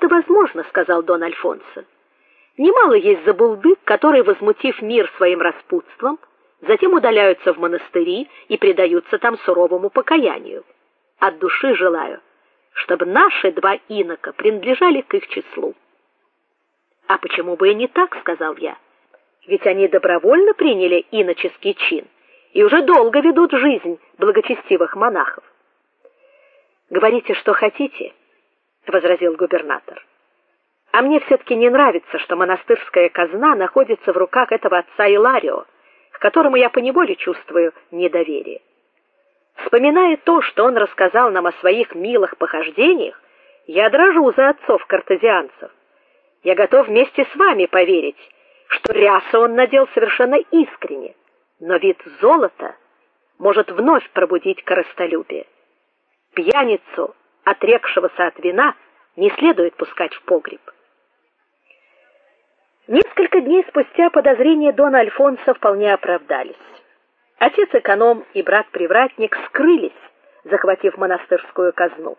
это возможно, сказал Дон Альфонсо. Немало есть забулдык, которые, возмутив мир своим распутством, затем удаляются в монастыри и предаются там суровому покаянию. От души желаю, чтобы наши два инока принадлежали к их числу. А почему бы и не так, сказал я. Ведь они добровольно приняли иноческий чин и уже долго ведут жизнь благочестивых монахов. Говорите, что хотите, возразил губернатор. А мне все таки не нравится, что монастырская казна находится в руках этого отца Иларио, к которому я поневоле чувствую недоверие. Вспоминая то, что он рассказал нам о своих милых похождениях, я дрожу за отцов картезианцев. Я готов вместе с вами поверить, что рясу он надел совершенно искренне, но вид золота может вновь пробудить корыстолюбие. Пьяницу, отрекшегося от вина, не следует пускать в погреб. Несколько дней спустя подозрения дона Альфонса вполне оправдались. Отец эконом и брат привратник скрылись, захватив монастырскую казну.